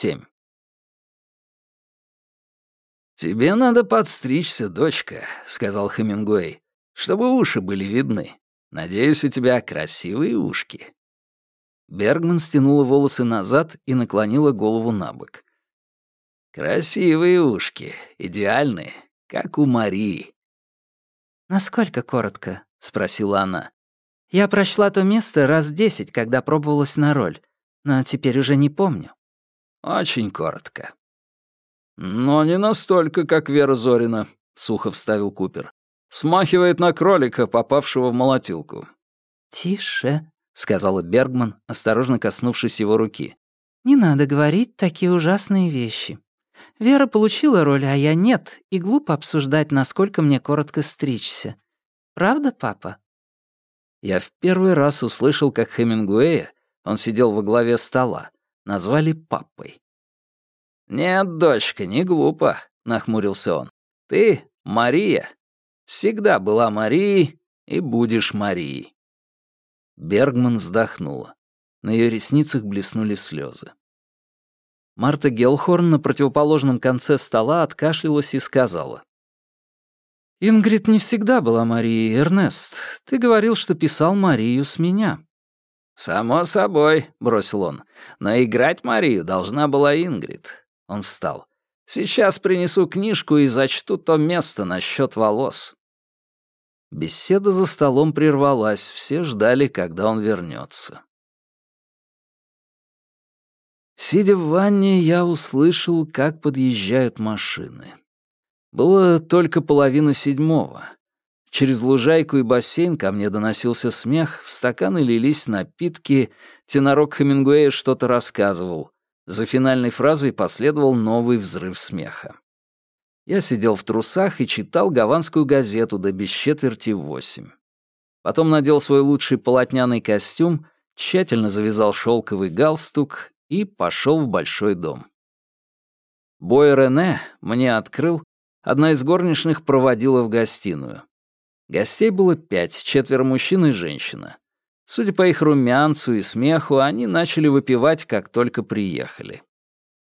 7. «Тебе надо подстричься, дочка», — сказал Хемингуэй, «чтобы уши были видны. Надеюсь, у тебя красивые ушки». Бергман стянула волосы назад и наклонила голову на бок. «Красивые ушки, идеальные, как у Марии». «Насколько коротко?» — спросила она. «Я прочла то место раз десять, когда пробовалась на роль, но теперь уже не помню». «Очень коротко», «Но не настолько, как Вера Зорина», — сухо вставил Купер. «Смахивает на кролика, попавшего в молотилку». «Тише», — сказала Бергман, осторожно коснувшись его руки. «Не надо говорить такие ужасные вещи. Вера получила роль, а я нет, и глупо обсуждать, насколько мне коротко стричься. Правда, папа?» Я в первый раз услышал, как Хемингуэя, он сидел во главе стола, назвали папой. «Нет, дочка, не глупо», — нахмурился он. «Ты Мария. Всегда была Марией и будешь Марией». Бергман вздохнула. На ее ресницах блеснули слезы. Марта Гелхорн на противоположном конце стола откашлялась и сказала. «Ингрид не всегда была Марией, Эрнест. Ты говорил, что писал Марию с меня». «Само собой», — бросил он. «Но играть Марию должна была Ингрид. Он встал. «Сейчас принесу книжку и зачту то место насчет волос». Беседа за столом прервалась, все ждали, когда он вернется. Сидя в ванне, я услышал, как подъезжают машины. Было только половина седьмого. Через лужайку и бассейн ко мне доносился смех, в стаканы лились напитки, тенорок Хемингуэя что-то рассказывал. За финальной фразой последовал новый взрыв смеха. Я сидел в трусах и читал гаванскую газету до без четверти восемь. Потом надел свой лучший полотняный костюм, тщательно завязал шелковый галстук и пошел в большой дом. Бой Рене мне открыл, одна из горничных проводила в гостиную. Гостей было пять, четверо мужчин и женщина. Судя по их румянцу и смеху, они начали выпивать, как только приехали.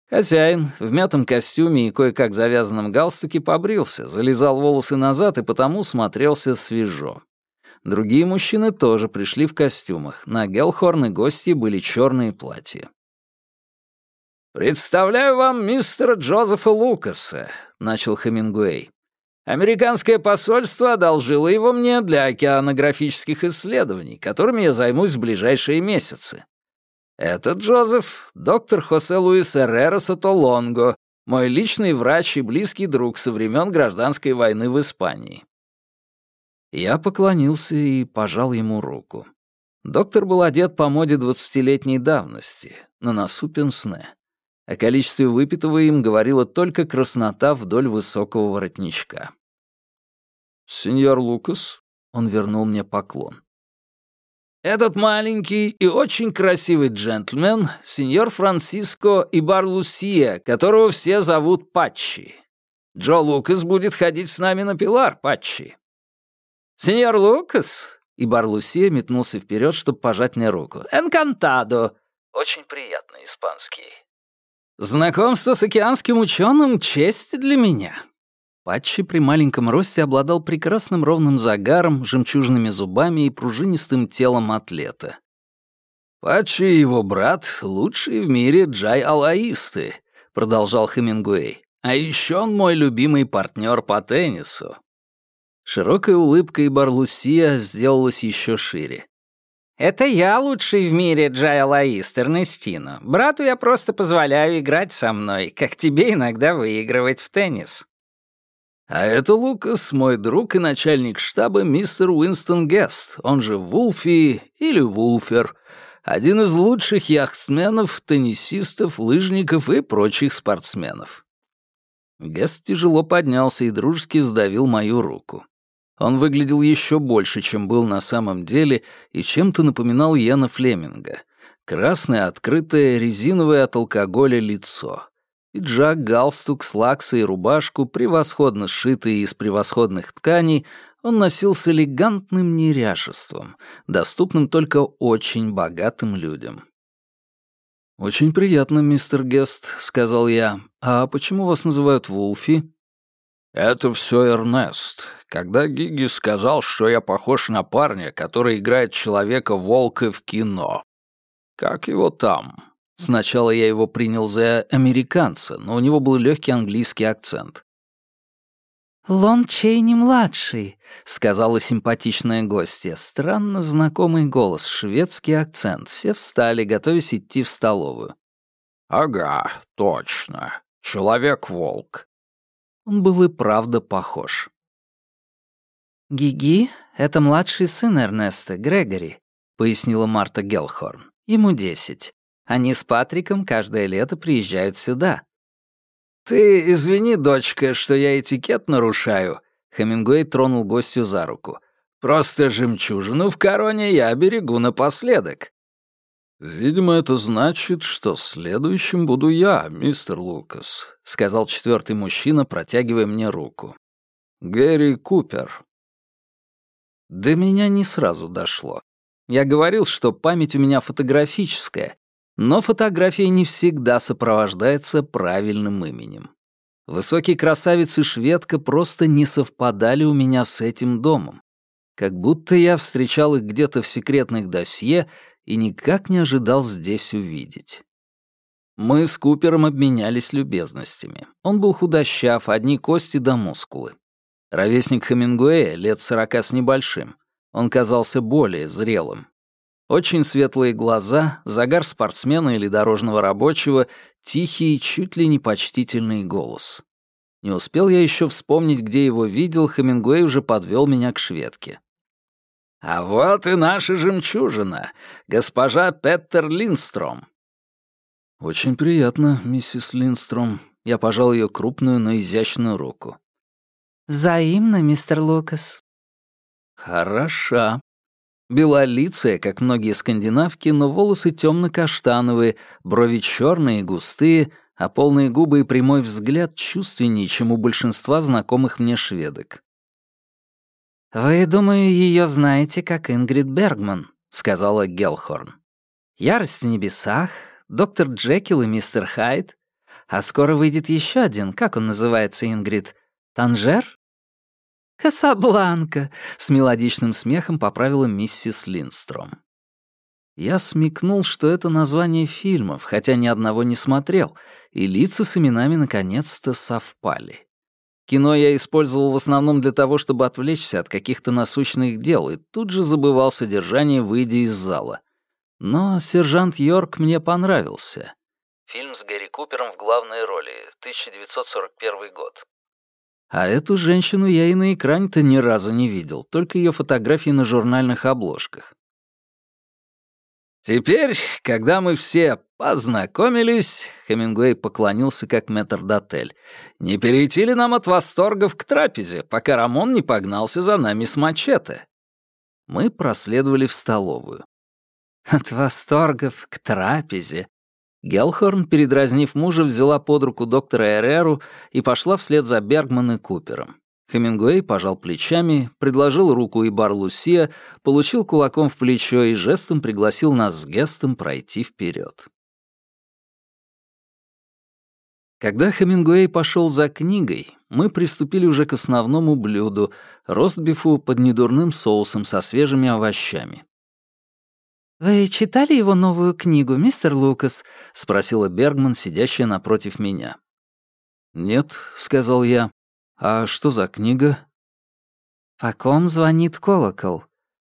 Хозяин в мятом костюме и кое-как завязанном галстуке побрился, залезал волосы назад и потому смотрелся свежо. Другие мужчины тоже пришли в костюмах. На Гелхорн и гости были черные платья. «Представляю вам мистера Джозефа Лукаса», — начал Хемингуэй. Американское посольство одолжило его мне для океанографических исследований, которыми я займусь в ближайшие месяцы. Это Джозеф, доктор Хосе Луис Эррера Сатолонго, мой личный врач и близкий друг со времен гражданской войны в Испании. Я поклонился и пожал ему руку. Доктор был одет по моде двадцатилетней давности, на носу пенсне. О количестве выпитого им говорила только краснота вдоль высокого воротничка. «Сеньор Лукас?» — он вернул мне поклон. «Этот маленький и очень красивый джентльмен — сеньор Франциско Ибар Лусия, которого все зовут Патчи. Джо Лукас будет ходить с нами на Пилар, Патчи». «Сеньор Лукас?» — Ибар Лусия метнулся вперед, чтобы пожать мне руку. «Энкантадо!» Очень приятный испанский. «Знакомство с океанским ученым — честь для меня». Патчи при маленьком росте обладал прекрасным ровным загаром, жемчужными зубами и пружинистым телом атлета. «Патчи и его брат — лучшие в мире джай-алаисты», — продолжал Хемингуэй. «А еще он мой любимый партнер по теннису». Широкая улыбка и Барлусия сделалась еще шире. «Это я лучший в мире Джай-Алаист, Эрнестино. Брату я просто позволяю играть со мной, как тебе иногда выигрывать в теннис». «А это Лукас, мой друг и начальник штаба мистер Уинстон Гест, он же Вулфи или Вулфер, один из лучших яхтсменов, теннисистов, лыжников и прочих спортсменов». Гест тяжело поднялся и дружески сдавил мою руку. Он выглядел еще больше, чем был на самом деле, и чем-то напоминал Йена Флеминга. Красное, открытое, резиновое от алкоголя лицо. Пиджак, галстук, слаксы и рубашку, превосходно сшитые из превосходных тканей, он носил с элегантным неряшеством, доступным только очень богатым людям. «Очень приятно, мистер Гест», — сказал я. «А почему вас называют Вулфи?» «Это все Эрнест. Когда Гиги сказал, что я похож на парня, который играет человека-волка в кино. Как его там?» Сначала я его принял за американца, но у него был легкий английский акцент. «Лон Чейни-младший», — сказала симпатичная гостья. Странно знакомый голос, шведский акцент. Все встали, готовясь идти в столовую. «Ага, точно. Человек-волк». Он был и правда похож. «Гиги — это младший сын Эрнеста, Грегори», — пояснила Марта Гелхорн. «Ему десять. Они с Патриком каждое лето приезжают сюда. «Ты извини, дочка, что я этикет нарушаю», — Хемингуэй тронул гостю за руку. «Просто жемчужину в короне я берегу напоследок». «Видимо, это значит, что следующим буду я, мистер Лукас», — сказал четвертый мужчина, протягивая мне руку. «Гэри Купер». До меня не сразу дошло. Я говорил, что память у меня фотографическая, но фотография не всегда сопровождается правильным именем. Высокие красавицы шведка просто не совпадали у меня с этим домом. Как будто я встречал их где-то в секретных досье и никак не ожидал здесь увидеть. Мы с Купером обменялись любезностями. Он был худощав, одни кости да мускулы. Ровесник Хемингуэя, лет сорока с небольшим. Он казался более зрелым. Очень светлые глаза, загар спортсмена или дорожного рабочего, тихий, чуть ли не почтительный голос. Не успел я еще вспомнить, где его видел, Хемингуэй уже подвел меня к шведке. «А вот и наша жемчужина, госпожа Петтер Линстром». «Очень приятно, миссис Линстром». Я пожал ее крупную, но изящную руку. «Взаимно, мистер Лукас». «Хороша», Белолицая, как многие скандинавки, но волосы темно-каштановые, брови черные и густые, а полные губы и прямой взгляд чувственнее, чем у большинства знакомых мне шведок. «Вы, думаю, ее знаете, как Ингрид Бергман», — сказала Гелхорн. «Ярость в небесах», «Доктор Джекил и мистер Хайд», а скоро выйдет еще один, как он называется, Ингрид? Танжер? «Касабланка!» — с мелодичным смехом поправила миссис Линстром. Я смекнул, что это название фильмов, хотя ни одного не смотрел, и лица с именами наконец-то совпали. Кино я использовал в основном для того, чтобы отвлечься от каких-то насущных дел, и тут же забывал содержание, выйдя из зала. Но «Сержант Йорк» мне понравился. Фильм с Гэри Купером в главной роли, 1941 год. А эту женщину я и на экране-то ни разу не видел, только ее фотографии на журнальных обложках. «Теперь, когда мы все познакомились», — Хемингуэй поклонился как метрдотель, «не перейти ли нам от восторгов к трапезе, пока Рамон не погнался за нами с мачете?» Мы проследовали в столовую. «От восторгов к трапезе», Гелхорн, передразнив мужа, взяла под руку доктора Эреру и пошла вслед за Бергман и Купером. Хемингуэй пожал плечами, предложил руку и бар Лусия, получил кулаком в плечо и жестом пригласил нас с Гестом пройти вперед. Когда Хемингуэй пошел за книгой, мы приступили уже к основному блюду — ростбифу под недурным соусом со свежими овощами. «Вы читали его новую книгу, мистер Лукас?» — спросила Бергман, сидящая напротив меня. «Нет», — сказал я. «А что за книга?» «По ком звонит колокол?»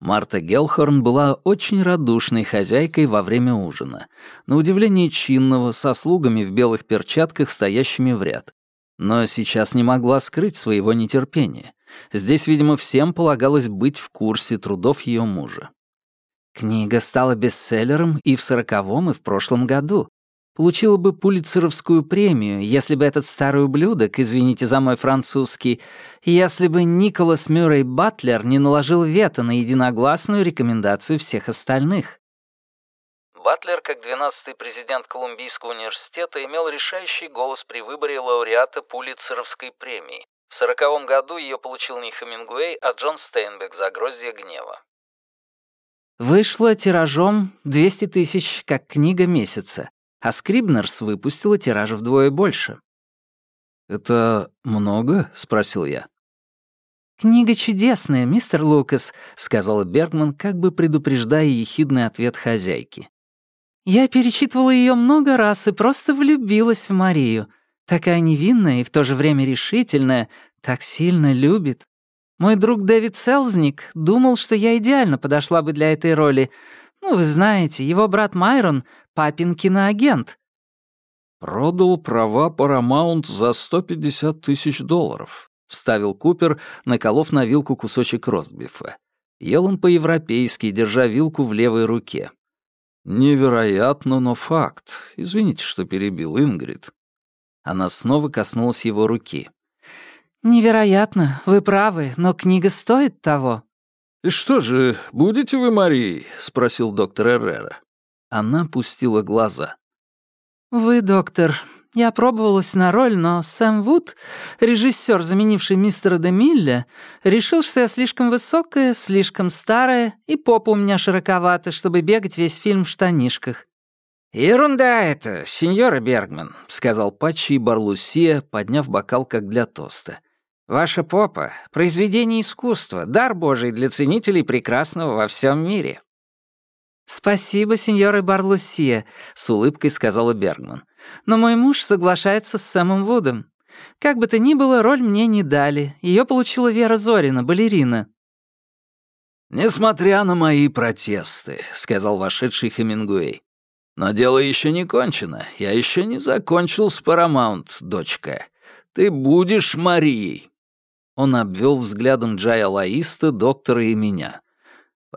Марта Гелхорн была очень радушной хозяйкой во время ужина, на удивление чинного, со слугами в белых перчатках, стоящими в ряд. Но сейчас не могла скрыть своего нетерпения. Здесь, видимо, всем полагалось быть в курсе трудов ее мужа. Книга стала бестселлером и в сороковом, и в прошлом году. Получила бы пулицеровскую премию, если бы этот старый ублюдок, извините за мой французский, если бы Николас Мюррей Батлер не наложил вето на единогласную рекомендацию всех остальных. Батлер, как 12-й президент Колумбийского университета, имел решающий голос при выборе лауреата Пулицеровской премии. В сороковом году ее получил не Хемингуэй, а Джон Стейнбек за «Гроздья гнева». Вышло тиражом 200 тысяч, как книга месяца. А Скрибнерс выпустила тираж вдвое больше. «Это много?» — спросил я. «Книга чудесная, мистер Лукас», — сказала Бергман, как бы предупреждая ехидный ответ хозяйки. «Я перечитывала ее много раз и просто влюбилась в Марию. Такая невинная и в то же время решительная, так сильно любит. Мой друг Дэвид Селзник думал, что я идеально подошла бы для этой роли. Ну, вы знаете, его брат Майрон — папин киноагент. «Продал права Paramount за 150 тысяч долларов», — вставил Купер, наколов на вилку кусочек ростбифа. Ел он по-европейски, держа вилку в левой руке. «Невероятно, но факт. Извините, что перебил Ингрид». Она снова коснулась его руки. «Невероятно, вы правы, но книга стоит того». «И что же, будете вы Марией?» — спросил доктор Эррера. Она пустила глаза. «Вы, доктор, я пробовалась на роль, но Сэм Вуд, режиссер, заменивший мистера де Милля, решил, что я слишком высокая, слишком старая, и попа у меня широковата, чтобы бегать весь фильм в штанишках. «Ерунда это, сеньора Бергман», — сказал Патчи Барлусия, подняв бокал как для тоста. Ваша попа — произведение искусства, дар Божий для ценителей прекрасного во всем мире». «Спасибо, сеньора Барлусия», — с улыбкой сказала Бергман. «Но мой муж соглашается с Сэмом Вудом. Как бы то ни было, роль мне не дали. Ее получила Вера Зорина, балерина». «Несмотря на мои протесты», — сказал вошедший Хемингуэй. «Но дело еще не кончено. Я еще не закончил с Paramount, дочка. Ты будешь Марией». Он обвел взглядом Джая Лаиста, доктора и меня.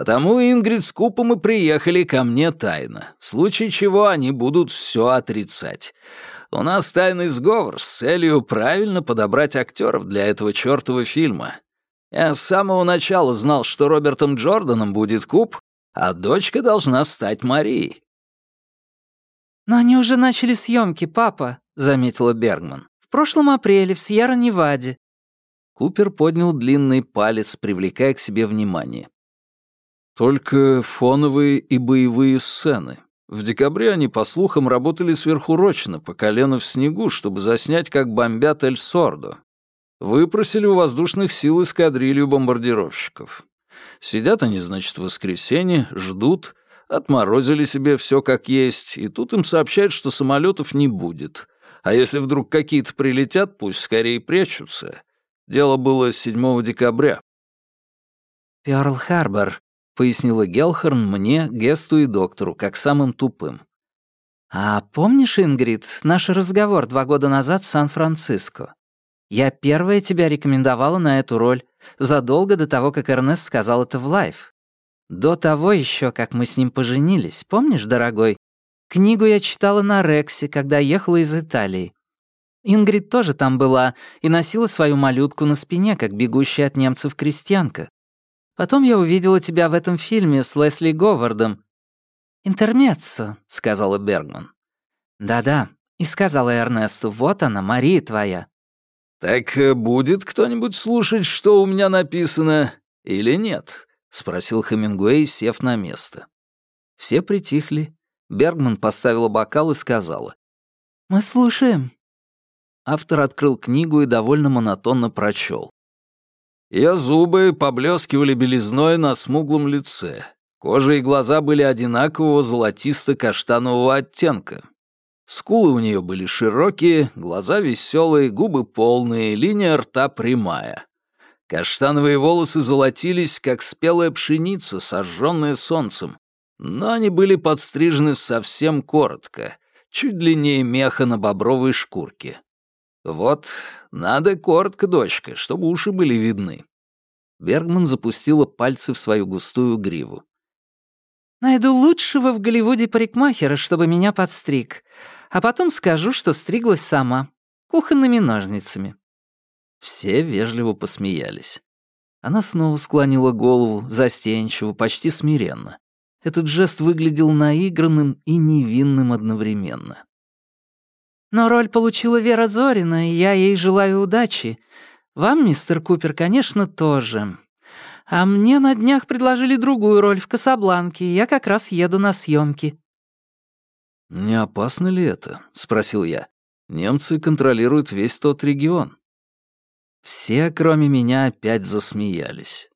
«Потому Ингрид с Купом и приехали ко мне тайно, в случае чего они будут все отрицать. У нас тайный сговор с целью правильно подобрать актеров для этого чертова фильма. Я с самого начала знал, что Робертом Джорданом будет Куп, а дочка должна стать Марией». «Но они уже начали съемки, папа», — заметила Бергман. «В прошлом апреле в Сьерра-Неваде. Купер поднял длинный палец, привлекая к себе внимание. «Только фоновые и боевые сцены. В декабре они, по слухам, работали сверхурочно, по колено в снегу, чтобы заснять, как бомбят Эль-Сордо. Выпросили у воздушных сил эскадрилью бомбардировщиков. Сидят они, значит, в воскресенье, ждут, отморозили себе все как есть, и тут им сообщают, что самолетов не будет. А если вдруг какие-то прилетят, пусть скорее прячутся. Дело было 7 декабря. «Пёрл-Харбор», — пояснила Гелхорн мне, Гесту и доктору, как самым тупым. «А помнишь, Ингрид, наш разговор два года назад в Сан-Франциско? Я первая тебя рекомендовала на эту роль, задолго до того, как Эрнест сказал это в Life. До того еще, как мы с ним поженились, помнишь, дорогой? Книгу я читала на Рексе, когда ехала из Италии. Ингрид тоже там была и носила свою малютку на спине, как бегущая от немцев крестьянка. Потом я увидела тебя в этом фильме с Лесли Говардом. «Интермеццо», — сказала Бергман. «Да-да», и сказала Эрнесту, «Вот она, Мария твоя». «Так э, будет кто-нибудь слушать, что у меня написано, или нет?» — спросил Хемингуэй, сев на место. Все притихли. Бергман поставила бокал и сказала. «Мы слушаем». Автор открыл книгу и довольно монотонно прочел. Ее зубы поблескивали белизной на смуглом лице. Кожа и глаза были одинакового золотисто-каштанового оттенка. Скулы у нее были широкие, глаза веселые, губы полные, линия рта прямая. Каштановые волосы золотились, как спелая пшеница, сожженная солнцем, но они были подстрижены совсем коротко, чуть длиннее меха на бобровой шкурке. «Вот, надо коротко, дочка, чтобы уши были видны». Бергман запустила пальцы в свою густую гриву. «Найду лучшего в Голливуде парикмахера, чтобы меня подстриг, а потом скажу, что стриглась сама, кухонными ножницами». Все вежливо посмеялись. Она снова склонила голову, застенчиво, почти смиренно. Этот жест выглядел наигранным и невинным одновременно. Но роль получила Вера Зорина, и я ей желаю удачи. Вам, мистер Купер, конечно, тоже. А мне на днях предложили другую роль в «Касабланке», и я как раз еду на съемки. «Не опасно ли это?» — спросил я. «Немцы контролируют весь тот регион». Все, кроме меня, опять засмеялись.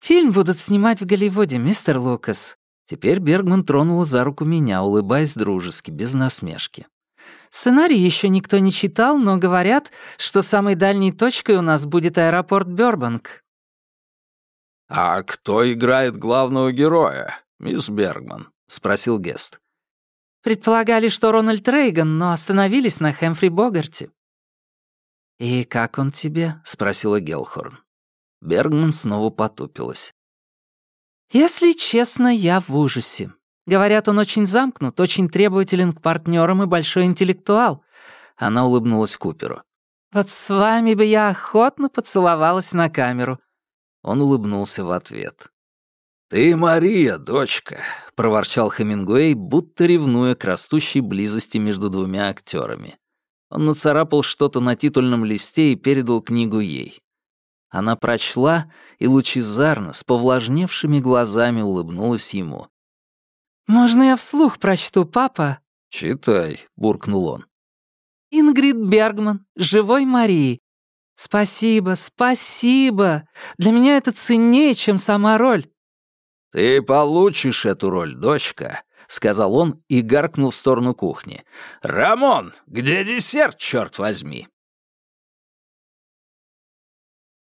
«Фильм будут снимать в Голливуде, мистер Лукас». Теперь Бергман тронула за руку меня, улыбаясь дружески, без насмешки. Сценарий еще никто не читал, но говорят, что самой дальней точкой у нас будет аэропорт Бёрбанк. «А кто играет главного героя, мисс Бергман?» — спросил Гест. Предполагали, что Рональд Рейган, но остановились на Хэмфри Богарте. «И как он тебе?» — спросила Гелхорн. Бергман снова потупилась. «Если честно, я в ужасе. Говорят, он очень замкнут, очень требователен к партнерам и большой интеллектуал». Она улыбнулась Куперу. «Вот с вами бы я охотно поцеловалась на камеру». Он улыбнулся в ответ. «Ты Мария, дочка», — проворчал Хемингуэй, будто ревнуя к растущей близости между двумя актерами. Он нацарапал что-то на титульном листе и передал книгу ей. Она прочла и лучезарно, с повлажневшими глазами улыбнулась ему. «Можно я вслух прочту, папа?» «Читай», — буркнул он. «Ингрид Бергман, живой Марии. Спасибо, спасибо. Для меня это ценнее, чем сама роль». «Ты получишь эту роль, дочка», — сказал он и гаркнул в сторону кухни. «Рамон, где десерт, черт возьми?»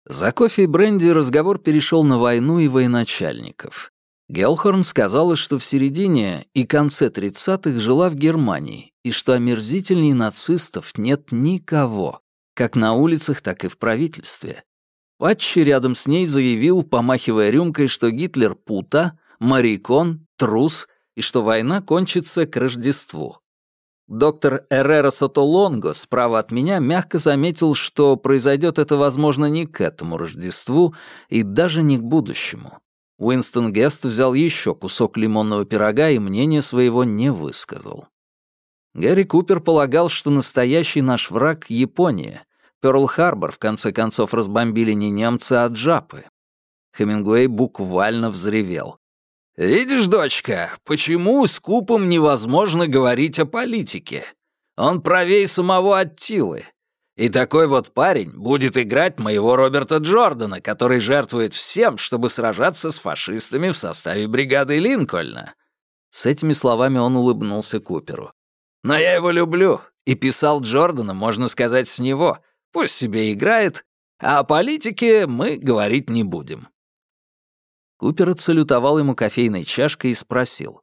За кофе и бренди разговор перешел на войну и военачальников. Гелхорн сказала, что в середине и конце 30-х жила в Германии, и что омерзительней нацистов нет никого, как на улицах, так и в правительстве. Патчи рядом с ней заявил, помахивая рюмкой, что Гитлер — пута, марикон, трус, и что война кончится к Рождеству. Доктор Эррера Сотолонго справа от меня мягко заметил, что произойдет это, возможно, не к этому Рождеству и даже не к будущему. Уинстон Гест взял еще кусок лимонного пирога и мнение своего не высказал. Гэри Купер полагал, что настоящий наш враг — Япония. Пёрл-Харбор, в конце концов, разбомбили не немцы, а джапы. Хемингуэй буквально взревел. «Видишь, дочка, почему с Купом невозможно говорить о политике? Он правей самого Аттилы. И такой вот парень будет играть моего Роберта Джордана, который жертвует всем, чтобы сражаться с фашистами в составе бригады Линкольна». С этими словами он улыбнулся Куперу. «Но я его люблю, и писал Джордана, можно сказать, с него. Пусть себе играет, а о политике мы говорить не будем». Купер отсалютовал ему кофейной чашкой и спросил.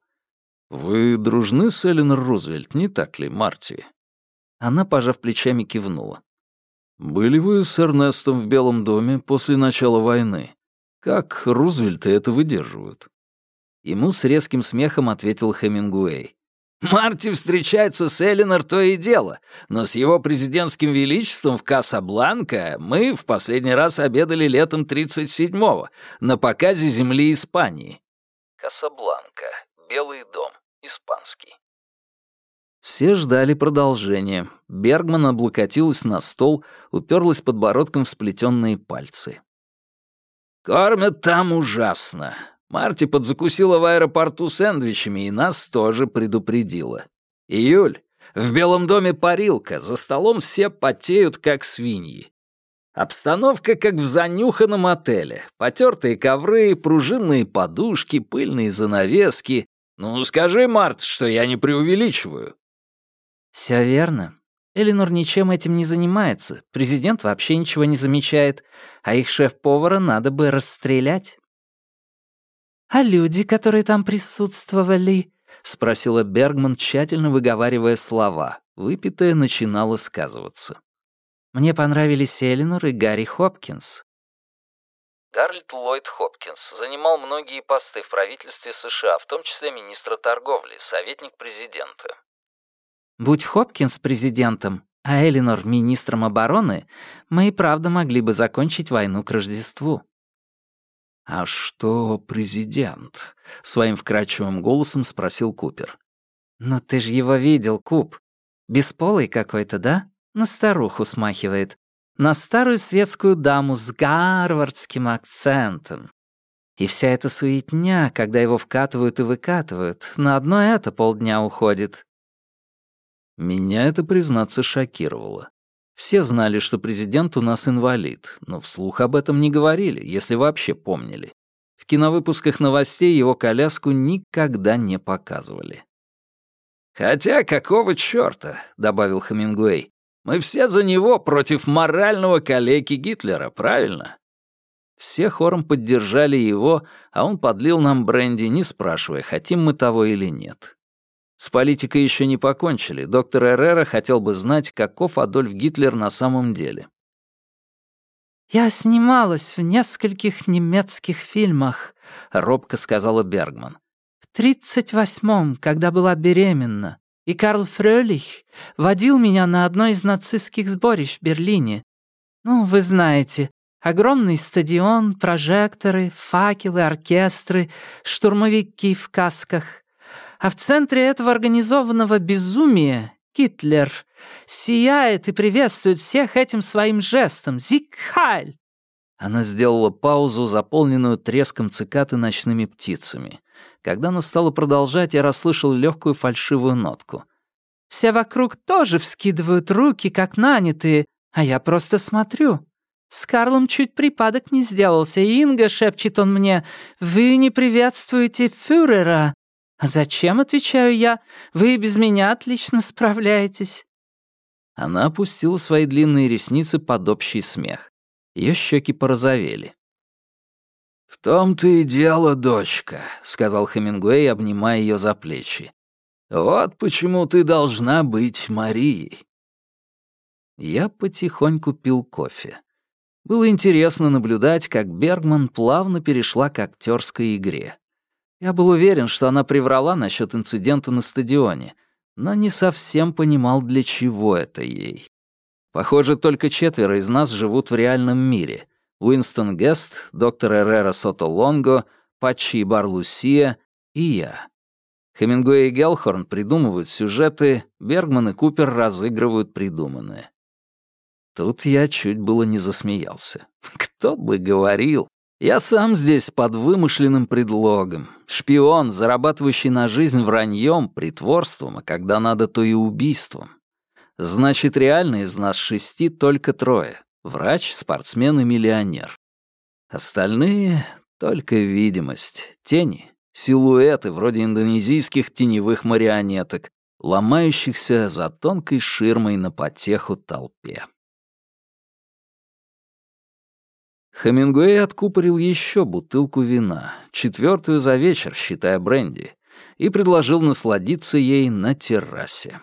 «Вы дружны с Эленор Рузвельт, не так ли, Марти?» Она, пожав плечами, кивнула. «Были вы с Эрнестом в Белом доме после начала войны? Как Рузвельты это выдерживают?» Ему с резким смехом ответил Хемингуэй. Марти встречается с Элинор то и дело, но с его президентским величеством в Касабланка мы в последний раз обедали летом 37-го на показе земли Испании. Касабланка. Белый дом. Испанский. Все ждали продолжения. Бергман облокотилась на стол, уперлась подбородком в сплетенные пальцы. «Кормят там ужасно. Марти подзакусила в аэропорту сэндвичами и нас тоже предупредила. Июль. В Белом доме парилка, за столом все потеют, как свиньи. Обстановка, как в занюханном отеле. Потертые ковры, пружинные подушки, пыльные занавески. Ну, скажи, Март, что я не преувеличиваю. Все верно. Эленор ничем этим не занимается, президент вообще ничего не замечает, а их шеф-повара надо бы расстрелять. «А люди, которые там присутствовали?» — спросила Бергман, тщательно выговаривая слова. Выпитое начинало сказываться. «Мне понравились Эленор и Гарри Хопкинс». Гарольд Ллойд Хопкинс занимал многие посты в правительстве США, в том числе министра торговли, советник президента. «Будь Хопкинс президентом, а Эленор министром обороны, мы и правда могли бы закончить войну к Рождеству», «А что президент?» — своим вкрадчивым голосом спросил Купер. «Но ты же его видел, Куп. Бесполый какой-то, да? На старуху смахивает. На старую светскую даму с гарвардским акцентом. И вся эта суетня, когда его вкатывают и выкатывают, на одно это полдня уходит. Меня это, признаться, шокировало. Все знали, что президент у нас инвалид, но вслух об этом не говорили, если вообще помнили. В киновыпусках новостей его коляску никогда не показывали. «Хотя какого чёрта?» — добавил Хемингуэй. «Мы все за него против морального калеки Гитлера, правильно? Все хором поддержали его, а он подлил нам бренди, не спрашивая, хотим мы того или нет. С политикой еще не покончили. Доктор Эррера хотел бы знать, каков Адольф Гитлер на самом деле. «Я снималась в нескольких немецких фильмах», — робко сказала Бергман. «В тридцать восьмом, когда была беременна, и Карл Фрёлих водил меня на одно из нацистских сборищ в Берлине. Ну, вы знаете, Огромный стадион, прожекторы, факелы, оркестры, штурмовики в касках. А в центре этого организованного безумия Гитлер сияет и приветствует всех этим своим жестом. «Зикхаль!» Она сделала паузу, заполненную треском цикаты ночными птицами. Когда она стала продолжать, я расслышал легкую фальшивую нотку. «Все вокруг тоже вскидывают руки, как нанятые, а я просто смотрю. С Карлом чуть припадок не сделался, Инга, шепчет он мне, вы не приветствуете фюрера. А зачем, отвечаю я, вы без меня отлично справляетесь. Она опустила свои длинные ресницы под общий смех. Ее щеки порозовели. «В том-то и дело, дочка», — сказал Хемингуэй, обнимая ее за плечи. «Вот почему ты должна быть Марией». Я потихоньку пил кофе. Было интересно наблюдать, как Бергман плавно перешла к актерской игре. Я был уверен, что она приврала насчет инцидента на стадионе, но не совсем понимал, для чего это ей. Похоже, только четверо из нас живут в реальном мире. Уинстон Гест, доктор Эррера Сото Лонго, Патчи Бар Лусия и я. Хемингуэй и Гелхорн придумывают сюжеты, Бергман и Купер разыгрывают придуманное. Тут я чуть было не засмеялся. Кто бы говорил. Я сам здесь под вымышленным предлогом. Шпион, зарабатывающий на жизнь враньем, притворством, а когда надо, то и убийством. Значит, реально из нас шести только трое. Врач, спортсмен и миллионер. Остальные — только видимость, тени, силуэты вроде индонезийских теневых марионеток, ломающихся за тонкой ширмой на потеху толпе. Хемингуэй откупорил еще бутылку вина, четвертую за вечер, считая бренди, и предложил насладиться ей на террасе.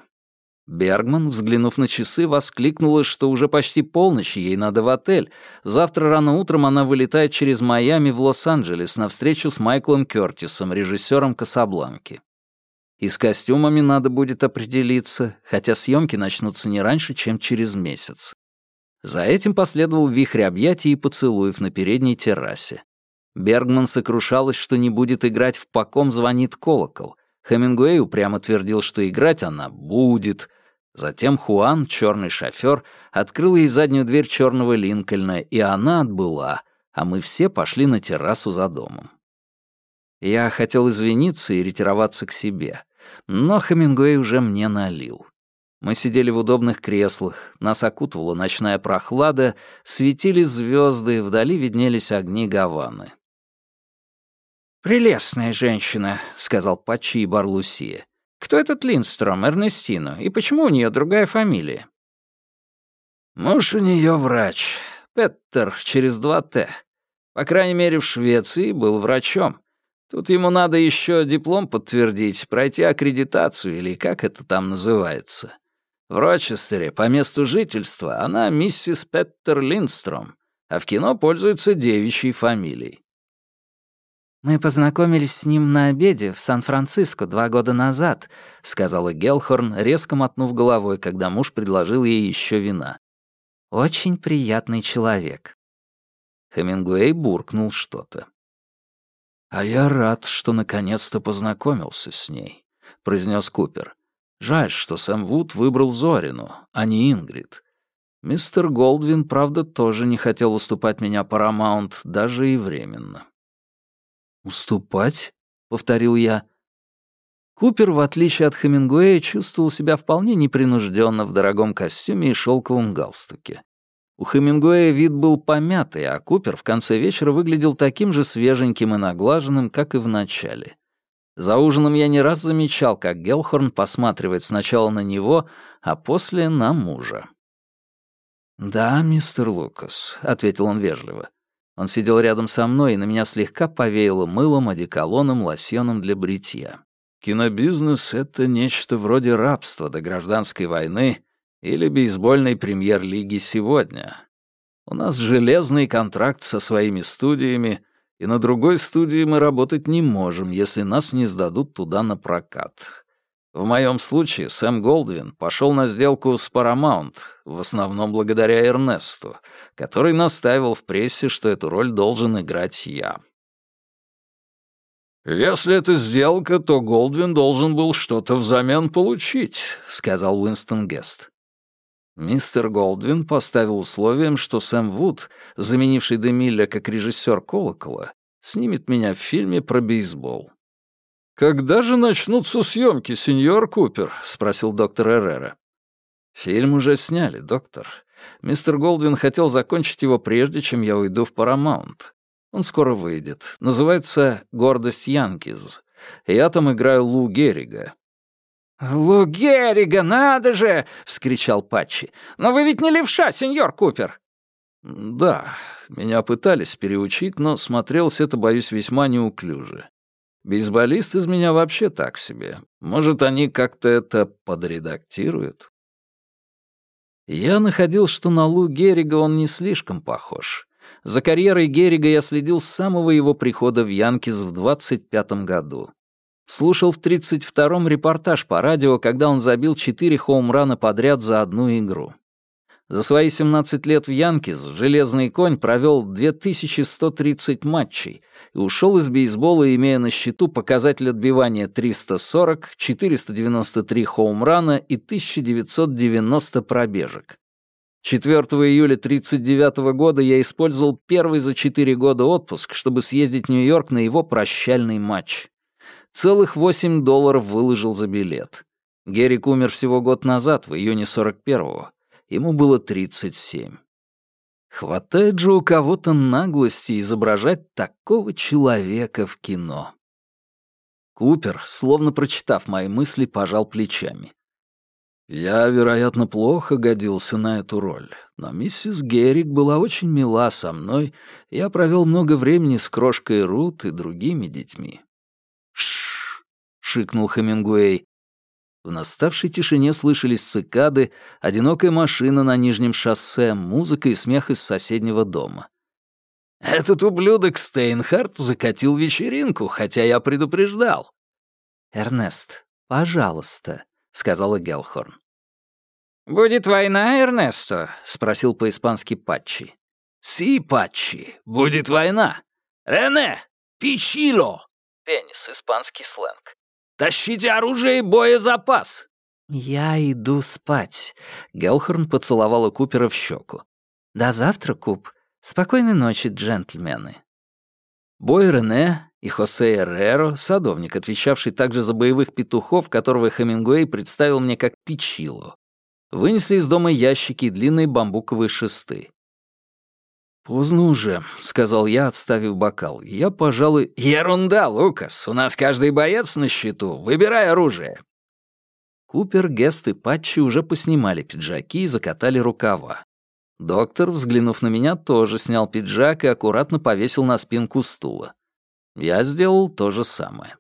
Бергман, взглянув на часы, воскликнула, что уже почти полночь, ей надо в отель. Завтра рано утром она вылетает через Майами в Лос-Анджелес на встречу с Майклом Кёртисом, режиссером «Касабланки». И с костюмами надо будет определиться, хотя съемки начнутся не раньше, чем через месяц. За этим последовал вихрь объятий и поцелуев на передней террасе. Бергман сокрушалась, что не будет играть в «По ком звонит колокол». Хемингуэй упрямо твердил, что играть она будет. Затем Хуан, черный шофер, открыл ей заднюю дверь черного Линкольна, и она отбыла, а мы все пошли на террасу за домом. Я хотел извиниться и ретироваться к себе, но Хемингуэй уже мне налил. Мы сидели в удобных креслах, нас окутывала ночная прохлада, светили звезды, вдали виднелись огни Гаваны. «Прелестная женщина», — сказал Пачи и Барлусия. «Кто этот Линдстром, Эрнестино, и почему у нее другая фамилия?» «Муж у нее врач. Петтер через два «Т». По крайней мере, в Швеции был врачом. Тут ему надо еще диплом подтвердить, пройти аккредитацию или как это там называется. В Рочестере по месту жительства она миссис Петтер Линдстром, а в кино пользуется девичьей фамилией. «Мы познакомились с ним на обеде в Сан-Франциско два года назад», — сказала Гелхорн, резко мотнув головой, когда муж предложил ей еще вина. «Очень приятный человек». Хемингуэй буркнул что-то. «А я рад, что наконец-то познакомился с ней», — произнес Купер. Жаль, что Сэм Вуд выбрал Зорину, а не Ингрид. Мистер Голдвин, правда, тоже не хотел уступать меня Paramount, даже и временно. «Уступать?» — повторил я. Купер, в отличие от Хемингуэя, чувствовал себя вполне непринужденно в дорогом костюме и шелковом галстуке. У Хемингуэя вид был помятый, а Купер в конце вечера выглядел таким же свеженьким и наглаженным, как и в начале. За ужином я не раз замечал, как Гелхорн посматривает сначала на него, а после — на мужа. «Да, мистер Лукас», — ответил он вежливо. Он сидел рядом со мной, и на меня слегка повеяло мылом, одеколоном, лосьоном для бритья. Кинобизнес — это нечто вроде рабства до гражданской войны или бейсбольной премьер-лиги сегодня. У нас железный контракт со своими студиями, и на другой студии мы работать не можем, если нас не сдадут туда на прокат. В моем случае Сэм Голдвин пошел на сделку с Paramount, в основном благодаря Эрнесту, который настаивал в прессе, что эту роль должен играть я. «Если это сделка, то Голдвин должен был что-то взамен получить», — сказал Уинстон Гест. Мистер Голдвин поставил условием, что Сэм Вуд, заменивший Демилля как режиссер «Колокола», снимет меня в фильме про бейсбол. «Когда же начнутся съемки, сеньор Купер?» — спросил доктор Эррера. «Фильм уже сняли, доктор. Мистер Голдвин хотел закончить его прежде, чем я уйду в Парамаунт. Он скоро выйдет. Называется «Гордость Янкиз». Я там играю Лу Геррига». «Лу Геррига, надо же!» — вскричал Патчи. «Но вы ведь не левша, сеньор Купер!» «Да, меня пытались переучить, но смотрелось это, боюсь, весьма неуклюже. Бейсболист из меня вообще так себе. Может, они как-то это подредактируют? Я находил, что на Лу Геррига он не слишком похож. За карьерой Геррига я следил с самого его прихода в Янкиз в 25-м году. Слушал в 32-м репортаж по радио, когда он забил 4 хоумрана подряд за одну игру. За свои 17 лет в Янкиз «Железный конь» провел 2130 матчей и ушел из бейсбола, имея на счету показатель отбивания 340, 493 хоумрана и 1990 пробежек. 4 июля 1939 года я использовал первый за 4 года отпуск, чтобы съездить в Нью-Йорк на его прощальный матч. Целых 8 долларов выложил за билет. Геррик умер всего год назад, в июне 41-го. Ему было 37. Хватает же у кого-то наглости изображать такого человека в кино. Купер, словно прочитав мои мысли, пожал плечами. Я, вероятно, плохо годился на эту роль, но миссис Геррик была очень мила со мной, я провел много времени с крошкой Рут и другими детьми. Шикнул Хемингуэй. В наставшей тишине слышались цикады, одинокая машина на нижнем шоссе, музыка и смех из соседнего дома. «Этот ублюдок Стейнхарт закатил вечеринку, хотя я предупреждал». «Эрнест, пожалуйста», — сказала Гелхорн. «Будет война, Эрнесто?» — спросил по-испански Патчи. «Си, Патчи, будет война. Рене, пичило!» Пенис, испанский сленг. Тащите оружие и боезапас!» «Я иду спать», — Гелхорн поцеловала Купера в щеку. «До завтра, Куп. Спокойной ночи, джентльмены». Бой Рене и Хосе Эрреро, садовник, отвечавший также за боевых петухов, которого Хемингуэй представил мне как пичило, вынесли из дома ящики и длинные бамбуковые шесты. «Поздно уже», — сказал я, отставив бокал. «Я, пожалуй...» «Ерунда, Лукас! У нас каждый боец на счету. Выбирай оружие!» Купер, Гест и Патчи уже поснимали пиджаки и закатали рукава. Доктор, взглянув на меня, тоже снял пиджак и аккуратно повесил на спинку стула. Я сделал то же самое.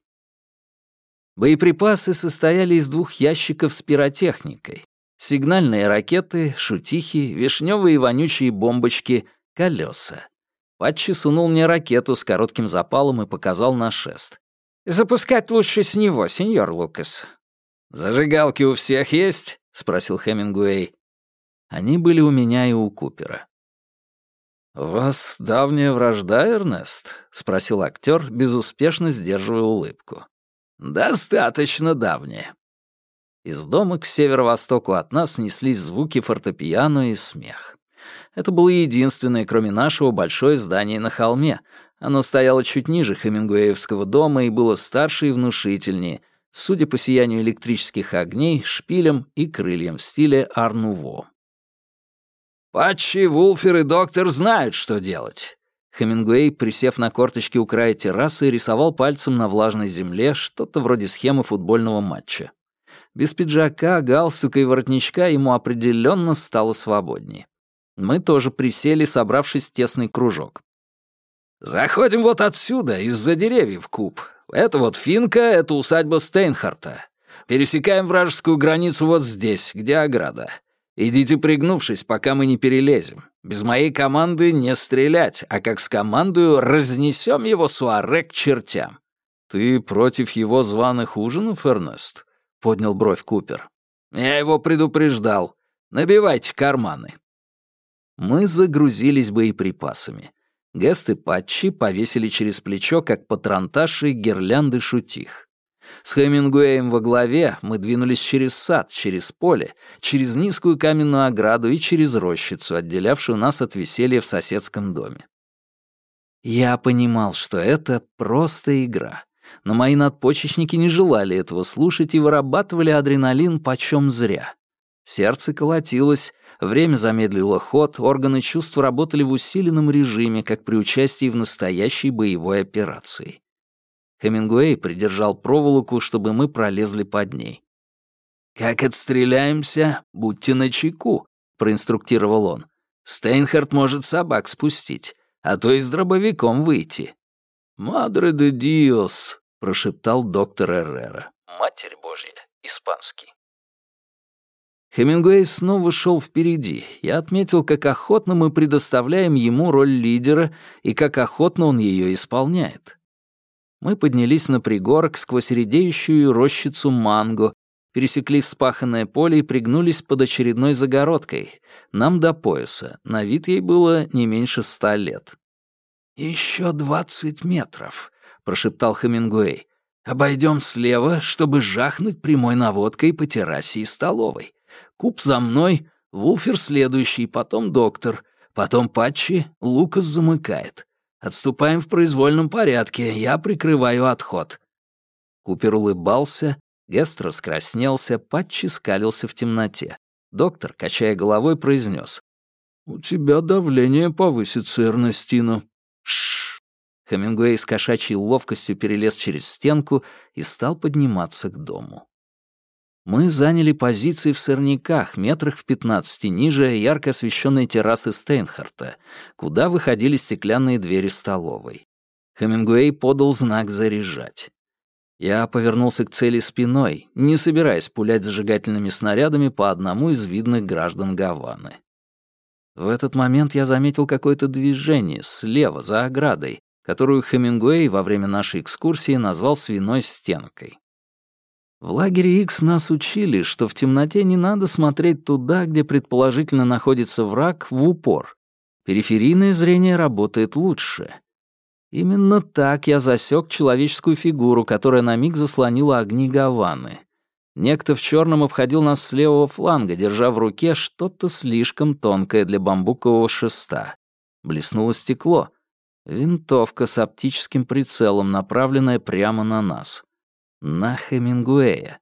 Боеприпасы состояли из двух ящиков с пиротехникой. Сигнальные ракеты, шутихи, вишневые вонючие бомбочки — колеса. Патчи сунул мне ракету с коротким запалом и показал на шест. «Запускать лучше с него, сеньор Лукас». «Зажигалки у всех есть?» — спросил Хемингуэй. Они были у меня и у Купера. «У вас давняя вражда, Эрнест?» — спросил актер, безуспешно сдерживая улыбку. «Достаточно давняя». Из дома к северо-востоку от нас неслись звуки фортепиано и смех. Это было единственное, кроме нашего, большое здание на холме. Оно стояло чуть ниже Хемингуэевского дома и было старше и внушительнее, судя по сиянию электрических огней, шпилям и крыльям в стиле Арнуво. «Патчи, Вулфер и доктор знают, что делать». Хемингуэй, присев на корточки у края террасы, рисовал пальцем на влажной земле что-то вроде схемы футбольного матча. Без пиджака, галстука и воротничка ему определенно стало свободнее. Мы тоже присели, собравшись в тесный кружок. «Заходим вот отсюда, из-за деревьев, Куб. Это вот Финка, это усадьба Стейнхарта. Пересекаем вражескую границу вот здесь, где ограда. Идите пригнувшись, пока мы не перелезем. Без моей команды не стрелять, а как с командою разнесем его суаре к чертям». «Ты против его званых ужинов, Эрнест?» — поднял бровь Купер. «Я его предупреждал. Набивайте карманы». Мы загрузились боеприпасами. Гесты Патчи повесили через плечо, как патронташи, гирлянды шутих. С Хемингуэем во главе мы двинулись через сад, через поле, через низкую каменную ограду и через рощицу, отделявшую нас от веселья в соседском доме. Я понимал, что это просто игра но мои надпочечники не желали этого слушать и вырабатывали адреналин почем зря. Сердце колотилось, время замедлило ход, органы чувств работали в усиленном режиме, как при участии в настоящей боевой операции. Хемингуэй придержал проволоку, чтобы мы пролезли под ней. «Как отстреляемся, будьте начеку», — проинструктировал он. «Стейнхард может собак спустить, а то и с дробовиком выйти. «Мадре де Диос», — прошептал доктор Эррера. «Матерь Божья», испанский. Хемингуэй снова шел впереди. Я отметил, как охотно мы предоставляем ему роль лидера и как охотно он ее исполняет. Мы поднялись на пригорок сквозь редеющую рощицу манго, пересекли вспаханное поле и пригнулись под очередной загородкой. Нам до пояса. На вид ей было не меньше ста лет. «Еще двадцать метров», — прошептал Хемингуэй. «Обойдем слева, чтобы жахнуть прямой наводкой по террасе и столовой. Куб за мной, Вулфер следующий, потом доктор, потом Патчи, Лукас замыкает. Отступаем в произвольном порядке, я прикрываю отход». Купер улыбался, Гест раскраснелся, Патчи скалился в темноте. Доктор, качая головой, произнес. «У тебя давление повысится, Эрнестина. Шш. Хемингуэй с кошачьей ловкостью перелез через стенку и стал подниматься к дому. Мы заняли позиции в сорняках, метрах в пятнадцати ниже ярко освещенной террасы Стейнхарта, куда выходили стеклянные двери столовой. Хемингуэй подал знак «заряжать». Я повернулся к цели спиной, не собираясь пулять зажигательными снарядами по одному из видных граждан Гаваны. В этот момент я заметил какое-то движение слева, за оградой, которую Хемингуэй во время нашей экскурсии назвал «свиной стенкой». В лагере X нас учили, что в темноте не надо смотреть туда, где предположительно находится враг, в упор. Периферийное зрение работает лучше. Именно так я засек человеческую фигуру, которая на миг заслонила огни Гаваны. Некто в черном обходил нас с левого фланга, держа в руке что-то слишком тонкое для бамбукового шеста. Блеснуло стекло. Винтовка с оптическим прицелом, направленная прямо на нас. На Хемингуэя.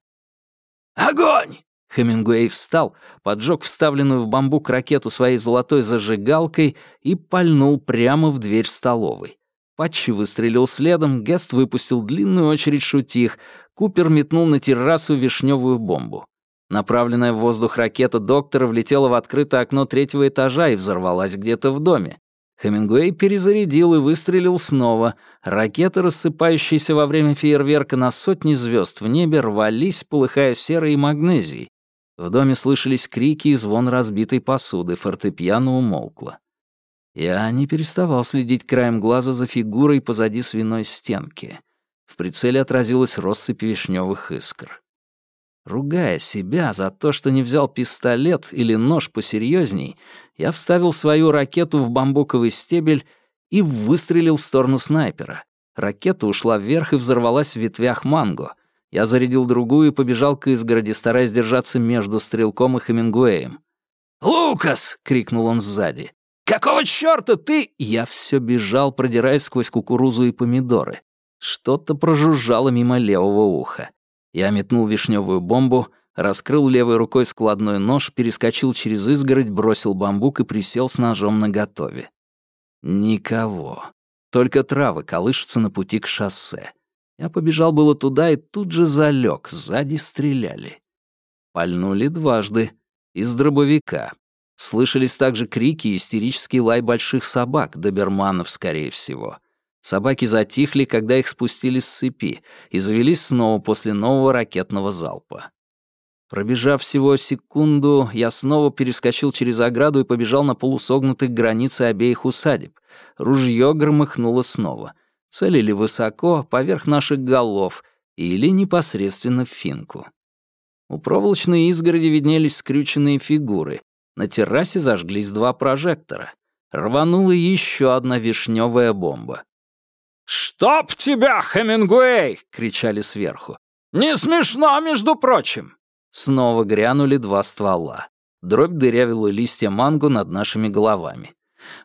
«Огонь!» Хемингуэй встал, поджег вставленную в бамбук ракету своей золотой зажигалкой и пальнул прямо в дверь столовой. Патчи выстрелил следом, Гест выпустил длинную очередь шутих, Купер метнул на террасу вишневую бомбу. Направленная в воздух ракета доктора влетела в открытое окно третьего этажа и взорвалась где-то в доме. Хемингуэй перезарядил и выстрелил снова. Ракеты, рассыпающиеся во время фейерверка на сотни звезд в небе, рвались, полыхая серой магнезией. В доме слышались крики и звон разбитой посуды, фортепиано умолкло. Я не переставал следить краем глаза за фигурой позади свиной стенки. В прицеле отразилась россыпь вишневых искр. Ругая себя за то, что не взял пистолет или нож посерьезней, я вставил свою ракету в бамбуковый стебель и выстрелил в сторону снайпера. Ракета ушла вверх и взорвалась в ветвях манго. Я зарядил другую и побежал к изгороди, стараясь держаться между стрелком и Хемингуэем. «Лукас!» — крикнул он сзади. «Какого чёрта ты...» Я все бежал, продираясь сквозь кукурузу и помидоры. Что-то прожужжало мимо левого уха. Я метнул вишневую бомбу, раскрыл левой рукой складной нож, перескочил через изгородь, бросил бамбук и присел с ножом наготове. Никого. Только травы колышутся на пути к шоссе. Я побежал было туда и тут же залег, сзади стреляли. Пальнули дважды. Из дробовика. Слышались также крики и истерический лай больших собак, доберманов, скорее всего. Собаки затихли, когда их спустили с цепи, и завелись снова после нового ракетного залпа. Пробежав всего секунду, я снова перескочил через ограду и побежал на полусогнутых границы обеих усадеб. Ружье громыхнуло снова. Целили высоко, поверх наших голов, или непосредственно в финку. У проволочной изгороди виднелись скрюченные фигуры. На террасе зажглись два прожектора. Рванула еще одна вишневая бомба. «Чтоб тебя, Хемингуэй!» — кричали сверху. «Не смешно, между прочим!» Снова грянули два ствола. Дробь дырявила листья манго над нашими головами.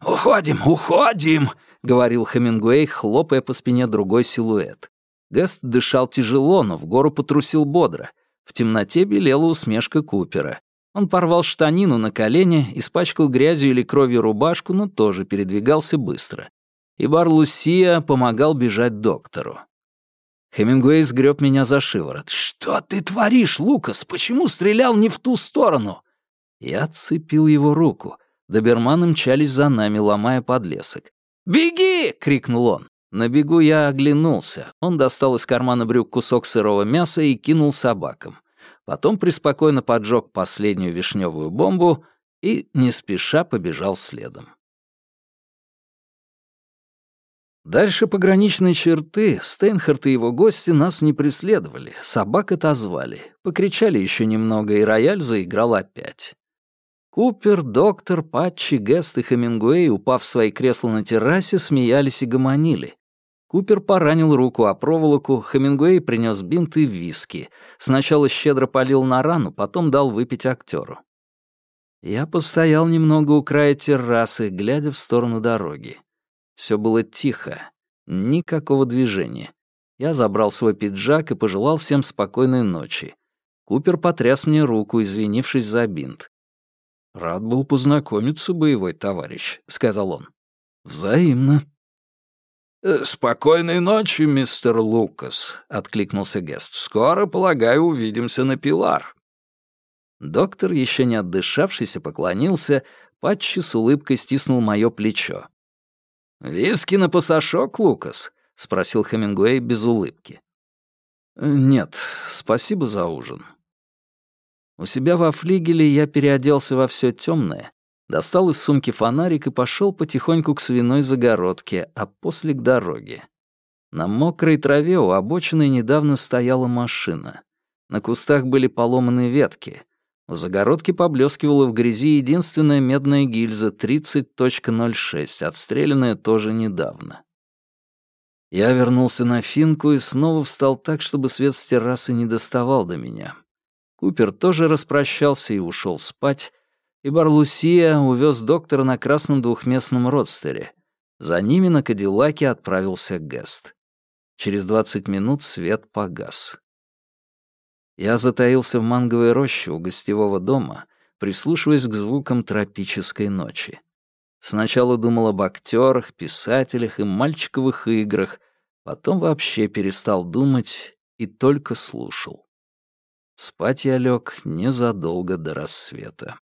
«Уходим, уходим!» — говорил Хемингуэй, хлопая по спине другой силуэт. Гест дышал тяжело, но в гору потрусил бодро. В темноте белела усмешка Купера. Он порвал штанину на колене, испачкал грязью или кровью рубашку, но тоже передвигался быстро. И Бар Лусия помогал бежать доктору. Хемингуэй сгреб меня за шиворот. «Что ты творишь, Лукас? Почему стрелял не в ту сторону?» Я отцепил его руку. Доберманы мчались за нами, ломая подлесок. «Беги!» — крикнул он. На бегу я оглянулся. Он достал из кармана брюк кусок сырого мяса и кинул собакам. Потом преспокойно поджег последнюю вишневую бомбу и не спеша побежал следом. Дальше пограничной черты Стейнхард и его гости нас не преследовали, собак отозвали, покричали еще немного, и рояль заиграл опять. Купер, доктор, Патчи, Гест и Хемингуэй, упав в свои кресла на террасе, смеялись и гомонили. Купер поранил руку о проволоку, Хемингуэй принес бинт и виски. Сначала щедро полил на рану, потом дал выпить актеру. Я постоял немного у края террасы, глядя в сторону дороги. Все было тихо, никакого движения. Я забрал свой пиджак и пожелал всем спокойной ночи. Купер потряс мне руку, извинившись за бинт. «Рад был познакомиться, боевой товарищ», — сказал он. «Взаимно». «Э, «Спокойной ночи, мистер Лукас», — откликнулся Гест. «Скоро, полагаю, увидимся на Пилар». Доктор, еще не отдышавшийся, поклонился, Патчи с улыбкой стиснул мое плечо. «Виски на пасашок, Лукас?» — спросил Хемингуэй без улыбки. «Нет, спасибо за ужин». У себя во флигеле я переоделся во все темное, достал из сумки фонарик и пошел потихоньку к свиной загородке, а после к дороге. На мокрой траве у обочины недавно стояла машина. На кустах были поломаны ветки. У загородки поблескивала в грязи единственная медная гильза 30.06, отстрелянная тоже недавно. Я вернулся на финку и снова встал так, чтобы свет с террасы не доставал до меня. Купер тоже распрощался и ушел спать, и Барлусия увез доктора на красном двухместном родстере. За ними на Кадиллаке отправился Гест. Через двадцать минут свет погас. Я затаился в манговой роще у гостевого дома, прислушиваясь к звукам тропической ночи. Сначала думал об актерах, писателях и мальчиковых играх, потом вообще перестал думать и только слушал. Спать я лег незадолго до рассвета.